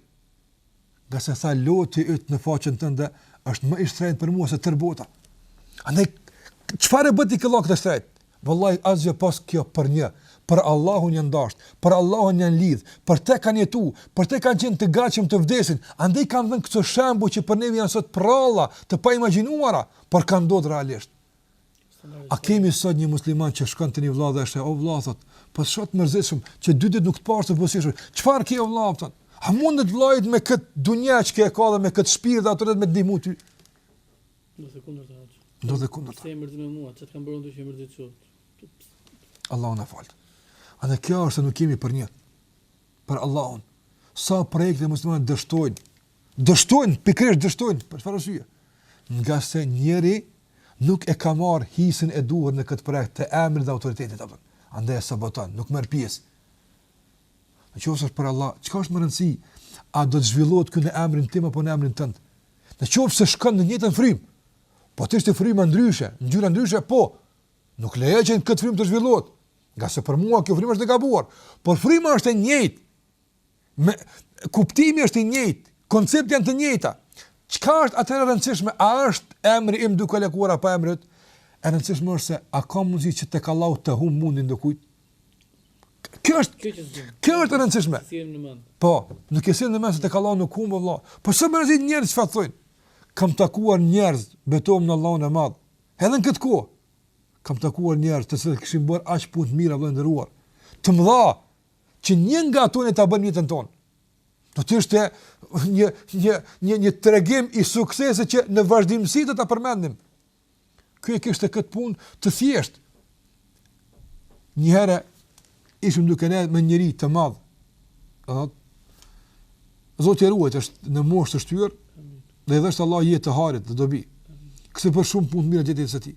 nga se tha loti yt në faqen tënde është më i shtrenjtë për mua se tërë bota. Andaj çfarë e bëri këtë lot të shtrenjtë? Vëllai asgjë pos kjo për një, për Allahun janë dashur, për Allahun janë lidh, për të kanë jetu, për të kanë qenë të gatshëm të vdesin. Andaj kanë dhënë këto shembuj që për ne janë sot prralla të pa imagjinuara, por kanë ndodhur realisht. A kemi sot një musliman që shkon te një vëlla dhe e sheh o vëlla thot, po të shoh të mërzitshëm që dy ditë nuk të pashë të buzëqeshur. Çfarë ke o vëlla thot? A mundet vëllait me kët dunja që e ka dhe me kët shpirt dhe autoritet me të ndihmu ty? Ndodh e kundërta hoxhë. Ndodh e kundërta. Pse mërzit me mua? Ça t'kam bërë ndonjë që mërzitsh. Allahu na fal. Andaj kjo është se nuk jemi për një. Për Allahun. Sa projekte muslimane dështojnë Dështojnë, pikërisht dështojnë, për çfarë arsye? Nga se njëri nuk e ka marr hisën e duhur në këtë projekt të emrit dhe autoritetit apo. Andaj e saboton, nuk merr pjesë. Në qoftë se është për Allah, çka është me rëndësi? A do të zhvillohet këtu në emrin tim apo në emrin tënd? Në qoftë se shkon në njëjtën frymë, po të ishte fryma ndryshe, ngjyra ndryshe, po nuk lejoj që në këtë frymë të zhvillohet. Nga se për mua kjo frymë është e gabuar, por fryma është e njëjtë. Me, kuptimi është i njëjtë, konceptet janë të njëjta. Çka është atëherë e rëndësishme? A është emri im duke u lakuar apo emri yt? E rëndësishme është se a ka mundësi që tek Allahu të humb mundi i ndokujt? Kjo është kjo është e rëndësishme. Po, nuk e sjell në mend se tek Allahu nuk humb vëlla. Po çfarë me rëndësi njerëzit çfarë thonë? Kam takuar njerëz, betohem në Allahun e Madh. Edhe në këtë kohë kam takuar njerëz të cilët kishin bërë aq punë të mira vëlla i nderuar. Të mëdha, që një nga ato ne ta bëjmë jetën tonë. Do të ishte një një një një tregim i suksesit që në vazhdimësi do ta përmendnim. Ky e kishte këtë punë të thjeshtë. Një herë ishim duke ndejt me njeri të madh. Ëh. Zoti e ruajt është në moshë të shtyrë, Dhe i dhashtë Allahu jetë të hajrit dhe dobi. Kishte bërë shumë punë të mira gjatë jetës së tij.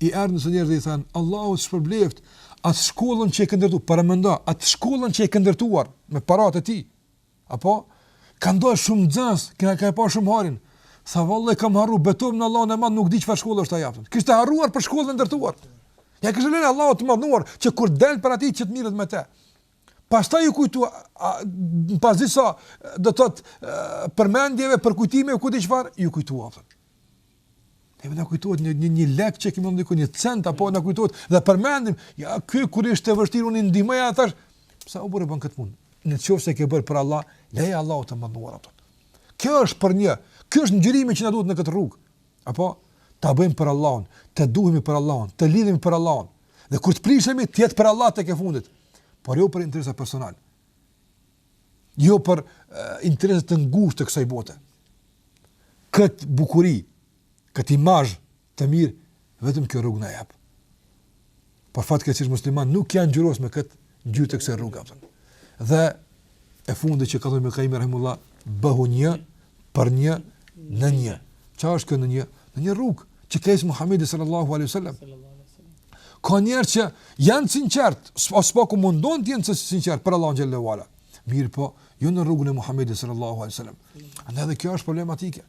I erdhën disa njerëz dhe i thanë, Allahu të shpërbleftë, atë shkollën që e ke ndërtu, para mënda, atë shkollën që e ke ndërtuar me paratë e tij. Apo, ka nxjerrë shumë nxënës, ia kanë pa shumë hajrin. Tha, vallahi e kam harru, betohem në Allahun e madh, nuk di çfar shkolle është ta japëtën. Kishte harruar për shkollën e ndërtuar. Ia kishte lënë Allahut të madhëruar, që kur del para tij që të merret me te. Pastaj iu kujtu, pas disa, do të thotë, përmendjeve, përkujtime, ku di çfar, iu kujtu, apo. Neve na kujtohet një, një, një lek që kemi ndihmu, një cent, apo na kujtohet, dhe përmendim, ja, ky kur ishte vështirë, unë i ndihmoja, a thash, pse o burrë e bën këtë punë? Në qoftë se ke bërë për Allah, leja Allahut mandej, apo. Kjo është për një, kjo është ngjyrimi që na duhet në këtë rrugë. Apo, ta bëjmë për Allahun, të duhemi për Allahun, të lidhemi për Allahun. Dhe kur të prishemi, të jetë për Allah tek e fundit, por jo për interesa personal. Jo për uh, interesa të ngushtë të kësaj bote. Kët bukuri, kët imazh të mirë vetëm kjo rrugë na e jep. Por fatkeqësisht muslimanët nuk janë ngjyrosur me këtë ngjyrë të kësaj rruge. Dhe e fundi që ka thënë Ibn Kajjim rahimehullah, bëhu një për një në një. Qa është kjo në një? Në një rrugë që ka ec Muhammedi sallallahu alaihi sallam. Ka njerëz që janë sinqert, a së paku mundohen të jenë të sinqert për Allahun xhel-le ue ala. Mirëpo, jo jo në rrugën e Muhammedit sallallahu alaihi sallam. Andaj edhe kjo është problematike.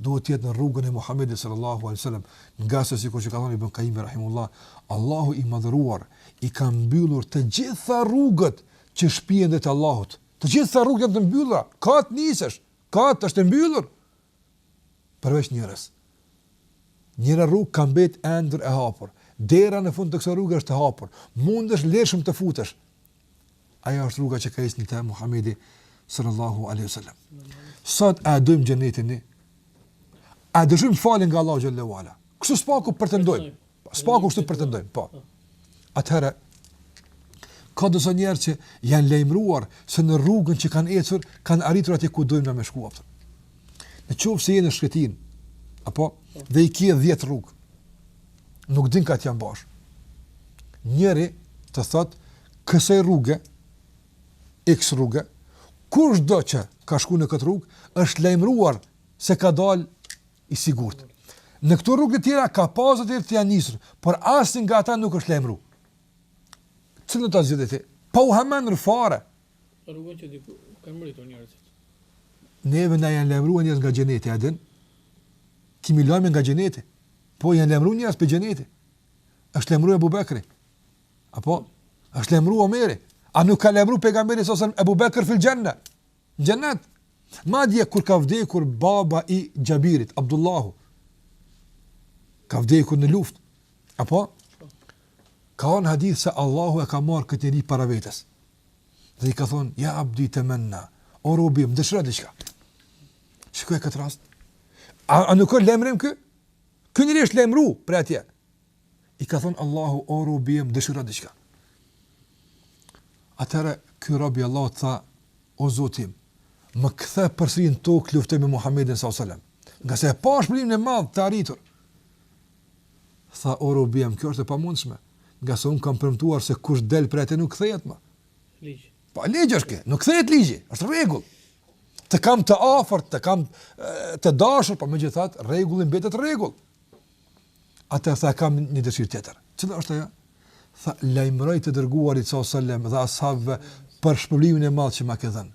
duhet të jetë në rrugën e Muhamedit sallallahu alaihi wasallam, ngase sikur që ka thënë Ibn Qayyim rahimahullah, Allahu i madhëruar i ka mbyllur të gjitha rrugët që shpien drejt Allahut. Të gjitha rrugët janë të mbyllura, ka të nisesh, ka të është e mbyllur. Përveç njërës. Njëra rrugë ka mbet ende e hapur. Dera në fund të kësaj rruge është e hapur. Mundesh lirshëm të futesh. Ajo është rruga që ka ec në të Muhammedi sallallahu alaihi sallam. Sot e dojmë xhenetin ne, e dëshirojmë faljen nga Allahu xhel-le ue ala. Kështu së paku pretendojmë, së paku kështu pretendojmë, po. Atëherë, ka disa njerëz që janë lajmëruar se në rrugën që kanë ecur, kanë arritur aty ku dojmë ne me shku afër. Në qoftë se je në shkretinë, apo, dhe i ke dhjetë rrugë, nuk din ka t'ja mbash. Njëri të thot kësaj rruge X rruge, kushdo që ka shku në këtë rrugë është lajmëruar se ka dal i sigurt. Në këto rrugë të tjera ka pasur të tjerë, janë nisur, por asnjë nga ata nuk është lajmru. Cilën do ta zgjidhje ti? Pa u hamendur fare, Në rrugën që diku kanë mbritur njerëzit. Neve na janë lajmëruar njerëz nga xheneti, a din? Kimi lajme nga xheneti. Po janë lajmëruar njerëz prej xheneti. Është lajmëruar Abu Bekri. Apo është lajmëruar Omeri. A nuk ka lajmëruar pejgamberi alejhi selam Abu Bekr fil xhenna? Xhennet. Madje kur ka vdekur baba i Xhabirit, Abdullahu, ka vdekur në luftë. Apo ka një hadith se Allahu e ka marr këtë njeri para vetes. Dhe i ka thënë, ja abdi temenna, o robi im, dëshiro diçka. Shikoje këtë rast. A, a nuk është lajmërim ky? Ky njeri është lajmëru prej atje. I ka thënë Allahu, o robi im, dëshiro diçka. Atëherë, ky rob i Allahut tha, o Zoti im, më kthe përsëri në tokë të luftoj me Muhammedin s.a.s. Ngase e pa shpërblimin e madh të arritur. Tha, O robi jem, kjo është e pamundshme, ngase unë kam premtuar se kush del prej atje nuk kthehet më. Ligj. Po ligj është ky, nuk kthehet ligji, është rregull. Të kam të afërt, të kam të dashur, por megjithatë rregulli mbetet rregull. Atëherë tha kam një dëshirë tjetër. Cila është ajo? tha, Lajmëroji të Dërguarit sallallahu alejhi ve sellem dhe ashabëve për shpërblimin e madh që ma ke dhënë.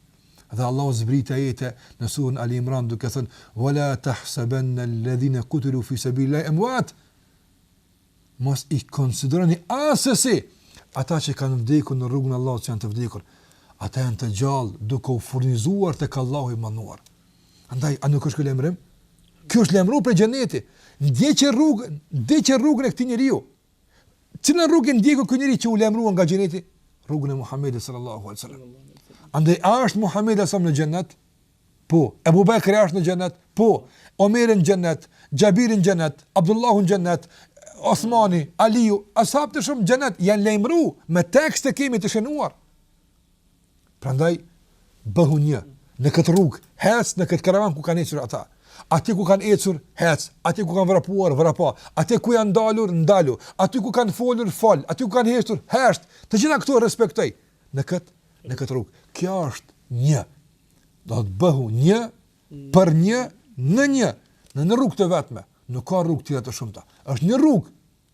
Dhe Allahu zbriti ajete në surën Ali Imran duke thënë, Wa la tahsabanna alladhina qutilu fi sabilillahi amwat, Mos i konsideroni asesi ata që kanë vdekur në rrugën e Allahut se janë të vdekur. Ata janë të gjallë duke u furnizuar tek Allahu i Madhëruar. Andaj a nuk është ky lajmërim? Ky është lajmëruar për xhenetin. Ndiqe rrugën, ndiqe rrugën e këtij njeriu. Cilën rrugë ndoqi ky njeri që u lajmërua nga xheneti? Rrugën e Muhamedit sallallahu alaihi wasallam. Andaj a është Muhamedi sa në xhenet? Po. Ebu Bekri është në xhenet? Po. Omeri në xhenet, Xhabiri në xhenet, Abdullahu në xhenet, Othmani, Aliu, ashabë të shumtë në xhenet janë lajmëruar me tekst e kemi të shënuar. Prandaj bëhu një në këtë rrugë, hec në këtë karavan ku kanë ecur ata. Aty ku kanë ecur, hec. Aty ku kanë vrapuar, vrapo. Aty ku janë ndalur, ndalu. Aty ku kanë folur, fol. Aty ku kanë heshtur, hesht. Të gjitha këto respektoji në këtë në këtë rrugë. Kjo është një. Do të thotë bëhu një për një në një, në një rrugë të vetme. Nuk ka rrugë tjera të shumta. Është një rrugë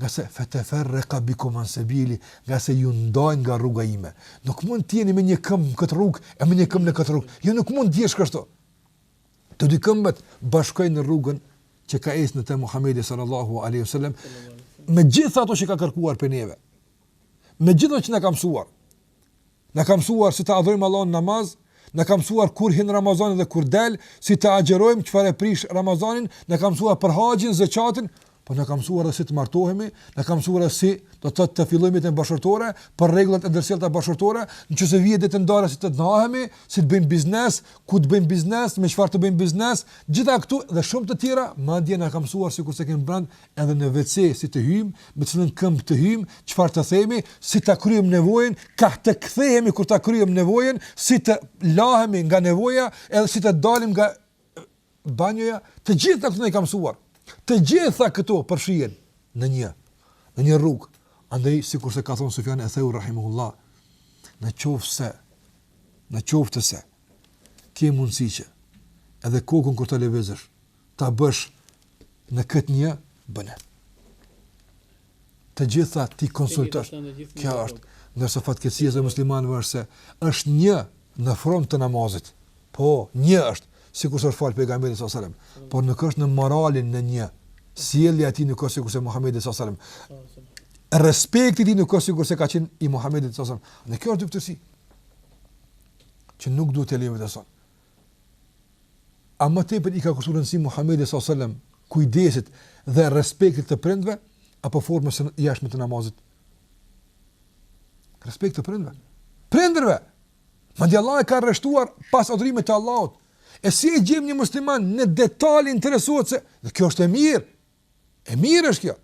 ngase feteferreka bikum an sebili, ngase ju ndajnë nga rruga ime. Nuk mund të jeni me një këmbë në këtë rrugë e me një këmbë në këtë rrugë. Jo nuk mund të jesh kështu. Të dy këmbët bashkoji në rrugën që ka ecë në të Muhamedi sallallahu alaihi wasallam me gjithë ato që ka kërkuar prej neve. Me gjithë ato që na ka mësuar. Na ka mësuar si të adhurojmë Allahun në namaz, na ka mësuar kur hyn Ramazani dhe kur del, si të agjërojmë, çfarë e prish Ramazanin, na ka mësuar për haxhin, zakatin, po na ka mësuar edhe si të martohemi, na ka mësuar edhe si do të thotë të fillojmë jetën bashkëshortore, për rregullat e ndërsjellta bashkëshortore, nëse vjen deri te ndarja si të ndahemi, si të bëjmë biznes, ku të bëjmë biznes, me çfarë të bëjmë biznes, gjitha këto dhe shumë të tjera, madje na ka mësuar sikurse kemi brand edhe në WC si të hyjmë, me cilën këmbë të hyjmë, çfarë të themi, si ta kryejmë nevojën, kah të kthehemi kur ta kryejmë nevojën, si të lahemi nga nevoja, edhe si të dalim nga banjoja, të gjitha këto na ka mësuar. Të gjitha këto përfshihen në një, në një rrugë. Andaj sikurse ka thënë Sufjan eth-Theuri rahimehullah, në qoftë se në qoftë se ke mundësi që edhe kokën kur ta lëvizësh, ta bësh në këtë një, bëne. Të gjitha t'i konsultosh. Kjo është, ndërsa fatkeqësia e muslimanëve është se është një në formë të namazit. Po, një është, sikurse është falë pejgamberi s.a.s. Por nuk është në moralin në një. Sjellja e tij nuk është sikurse Muhammedi s.a.s. Respekti i tij nuk është sikurse ka qenë i Muhammedit s.a.s. E kjo është dyfytyrësi. Që nuk duhet te vetja jonë. a më tepër i ka kushtuar rëndësi Muhamedi sallallahu alaihi wasallam kujdesit dhe respektit të prindve apo formës së jashtme të namazit? Respektit të prindve. Prindërve. Madje Allahu e ka rreshtuar pas adhurimit të Allahut. E si e gjem një musliman në detale interesohet se dhe kjo është e mirë. E mirë është kjo.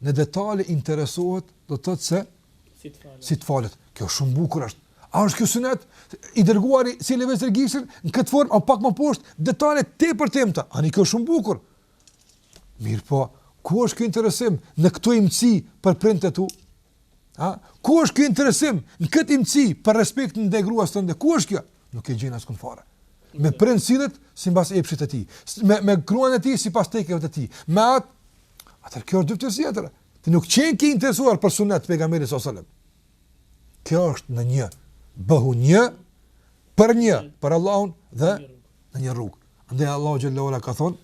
Në detale interesohet, do të thotë se si të falet. Si të falet. Kjo shumë bukur është. A është kjo sunet? I dërguari si lëvizte gishtin në këtë formë a pak më poshtë, detale tepër të imëta. Ani kjo shumë bukur. Mirëpo, ku është ky interesim në këto imtësi për prindët e tu? A? Ku është kjo interesim në këtë imtësi për respekt ndaj gruas tënde? Ku është kjo? Nuk e gjen askund fare. Me prind sillet sipas epshit të tij. Me, me gruan e tij, sipas tekeve të tij. Me atë, atëherë kjo është dyfytyrësi tjetër. Ti nuk qenke i interesuar për sunet të pejgamberit s.a.s. Kjo është në një. Bëhu një, për një, për Allahun dhe në një rrugë. Andaj Allahu xhele ue ala ka thonë,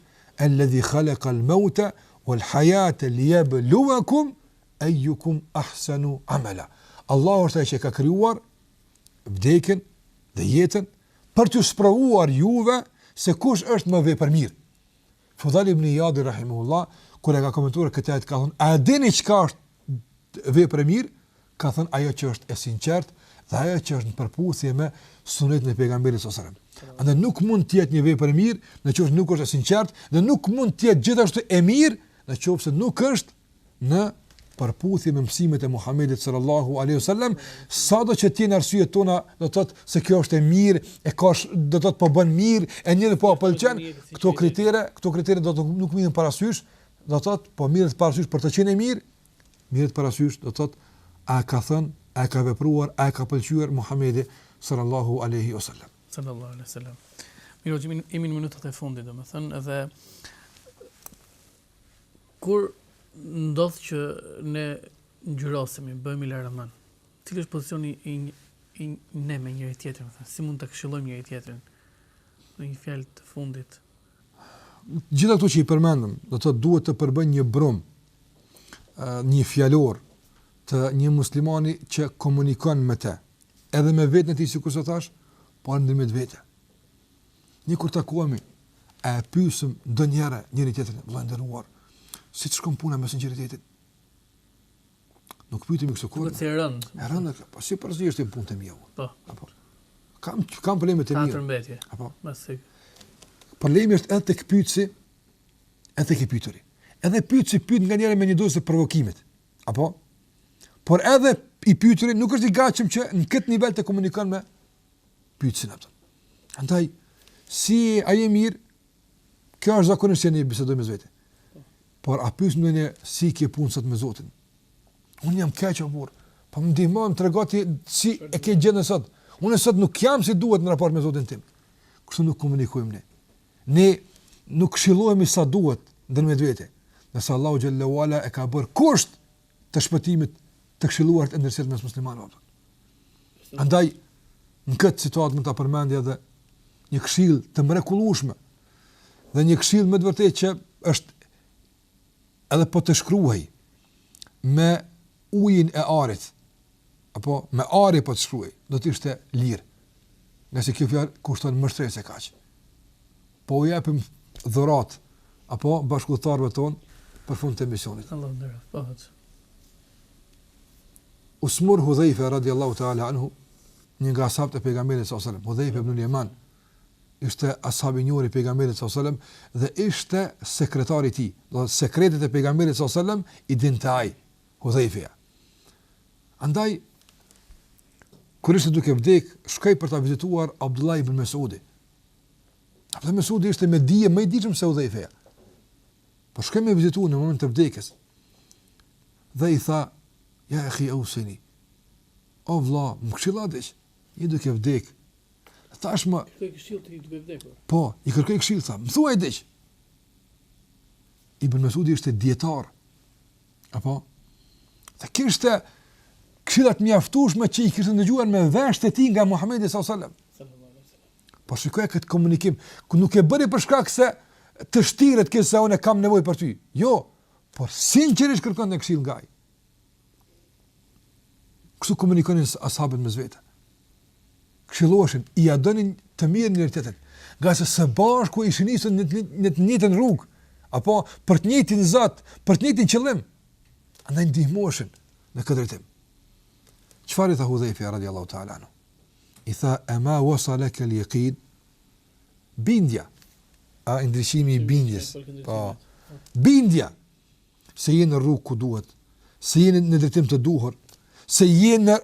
Alladhi khalëka al-mauta wal-hajate li jebluvakum, Ejukum ahsanu amela. Allahu është ai që ka krijuar vdekjen dhe jetën për t'ju sprovuar juve se kush është më vepërmirë. Fudajl ibn Ijadi rahimehullah kur e ka komentuar këtë ajet ka thënë, "A dini çka është vepër e mirë?" Ka thënë ajo që është e sinqertë dhe ajo që është në përputhje me sunetin e pejgamberit sallallahu alajhi wasallam. Andaj nuk mund të jetë një vepër e mirë nëse nuk është e sinqertë dhe nuk mund të jetë gjithashtu e mirë nëse nuk është në përputhje me mësimet e Muhamedit sallallahu alaihi wasallam, sado që të jenë arsyet tona, do të thotë se kjo është e mirë, e ka do të thotë po bën mirë, e njeri po pëlqen, këto kritere, këto kritere do të nuk merren parasysh, do të thotë po merret parasysh për të qenë e mirë, merret parasysh do të thotë a ka thën, a ka vepruar, a ka pëlqyer Muhamedi sallallahu alaihi wasallam. Sallallahu alaihi wasallam. Mirë, jemi në minutat e fundit, domethënë edhe Kur ndodh që ne ngjyrosemi, bëhemi laraman, cili është pozicioni ynë me njëri tjetrin, thënë, si mund të këshillojmë njëri tjetrin, në një fjalë të fundit. Gjitha këtu që i përmendëm, do të duhet të përbëjnë një brum, një fjalor të një muslimani që komunikon me te, edhe me veten e tij sikurse thash, po ndërmjet vete. Ne kur takohemi, a e pyesim ndonjëherë njëri-tjetrin, vëlla i nderuar, si të shkon puna me sinqeritetin? Nuk pyetemi kështu kurrë. Është e rëndë. E rëndë, po si përzihesh ti në punët e mia unë? Po. Apo. Kam kam probleme të mia. Ka mbetje. Apo. Me sik. Problemi është edhe tek pyetësi, edhe tek i pyeturi. Edhe pyetësi pyet nganjëherë me një dozë provokimi. Apo. Por edhe i pyeturi nuk është i gatshëm që në këtë nivel të komunikon me pyetësin atë. Andaj, si a je mirë, kjo është zakonisht që ne bisedojmë mes vete. Por a pyes ndonjë si ke punë sot me Zotin? Unë jam keq, por, po më ndihmon trego ti si e ke gjendën sot. Unë sot nuk jam si duhet në raport me Zotin tim. Kështu nuk komunikojmë ne. Ne nuk këshillohemi sa duhet ndërmjet vete. Ndërsa Allahu xhele ue ala e ka bërë kusht të shpëtimit të këshilluarit e ndërsjellë mes muslimanëve. Andaj në këtë situatë mund ta përmend edhe një këshill të mrekullueshme dhe një këshill me të vërtetë që është edhe po të shkruhej me ujin e arit apo me ari po të shkruhej, do të ishte lirë. Ngase kjo fjalë kushton më shtrenjtë se kaq. Po u japim dhurat pra shikuesve tanë për fund të emisionit. Allahu të nderoftë. U sëmur Hudhejfe, radiallahu ta'ala anhu, një nga ashabët e pejgamberit s.a.s. Hudhejfe ibnul Jeman, ishte ashab i njohur i pejgamberit s.a.s. dhe ishte sekretari i tij, dhe sekretet e pejgamberit s.a.s. i dinte ai, Hudhejfeja. Andaj, kur ishte duke vdek, shkoi për ta vizituar Abdullah ibn Mesudi. Abdullah ibn Mesudi ishte me dije, më i ditshëm se Hudhejfeja. Por shkoi me vizitu në moment të vdekjes. Dhe i tha, ja ehi eusini. O vla, më këshillo diç, ai duke vdek. Tashmë, i kërkoi këshillë atij duke vdek. Po, i kërkoi këshillë, tha, më thuaj diç. Ibn Mesudi ishte dijetar Apo? Dhe kishte këshilla të mjaftueshme që i kishte ndëgjuar me vesh të tij nga Muhammedi s.a.s. Po shikoje këtë komunikim, ku nuk e bëri për shkak se të shtiret kjo se unë kam nevoj për ty. Jo, por sinqerisht kërkonte këshill nga ai. Kështu komunikonin ashabët mes vete. këshilloheshin, ia donin të mirën njëri-tjetrit, ngase së bashku ishin nisur në në të njëjtën rrugë, apo për të njëjtin Zot, për të njëjtin qëllim. Andaj ndihmoheshin në këtë drejtim. Çfarë i tha Hudhejfi radhiyallahu ta'ala anhu? I tha: "E ma wasalaka al-yaqin?" Bindja. A ndriçimi i bindjes. Po. Bindja se je në rrugë ku duhet, se je në drejtim të duhur, se je në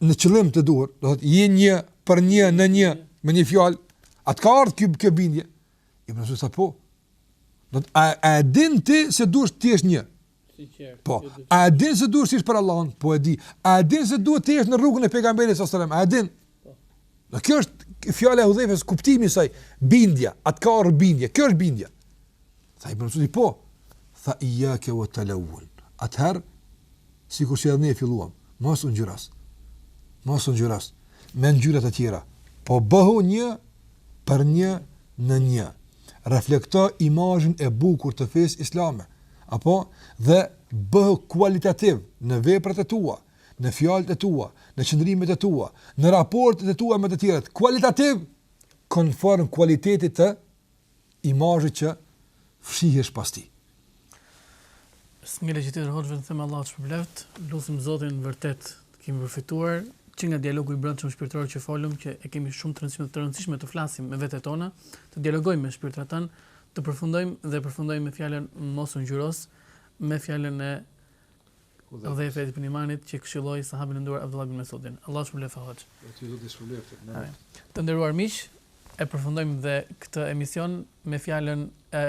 në qëllim të duhur, do thotë je një për një në një me një fjalë, a të ka ardhur ky kjo bindje. Ibn Mas'ud tha po. Do të a, a e din ti se duhet të jesh një? Po. A e din se duhet të jesh për Allahun? Po e di. A e din se duhet të jesh në rrugën e pejgamberit sallallahu alajhi wasallam? A e din? Në kjo është fjala e Hudhejfes, kuptimi i saj, bindja, a të ka ardhur bindja, kjo është bindja. Tha Ibn Mesudi, po, tha ijjake ve televvun. Atëherë, sikurse edhe ne e filluam, mos u ngjyros, mos u ngjyros me ngjyra të tjera, po bëhu një për një në një. Reflekto imazhin e bukur të fesë islame, apo dhe bëhu kualitativ në veprat e tua, në fjalët e tua, në qëndrimet e tua, në raportet e tua me të tjerët, kualitativ, konform kualitetit të imazhit që fshihesh pas tij. Bismilah, i nderuar hoxhë, të themi Allahu të shpërbleftë, lusim Zotin vërtet të kemi përfituar, që nga dialogu i brendshëm shpirtëror që folëm, që e kemi shumë të rëndësishme të rëndësishme të flasim me veten tonë, të dialogojmë me shpirtrat tanë, të përfundojmë dhe përfundojmë me fjalën mos u ngjyros, me fjalën e Hudhejfe ibn Jemanit që këshilloi sahabin e nderuar Abdullah ibn Mesudin, Allahu të shpërbleftë, hoxhë. Të nderuar miq, e përfundojmë dhe këtë emision me fjalën e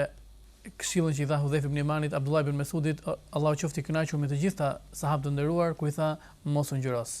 këshillën që i dha Hudhejfe ibn Jemani Abdullah ibn Mesudit, Allahu qoftë i kënaqur me të gjithë sahabët e nderuar, ku i tha, Mos u ngjyros.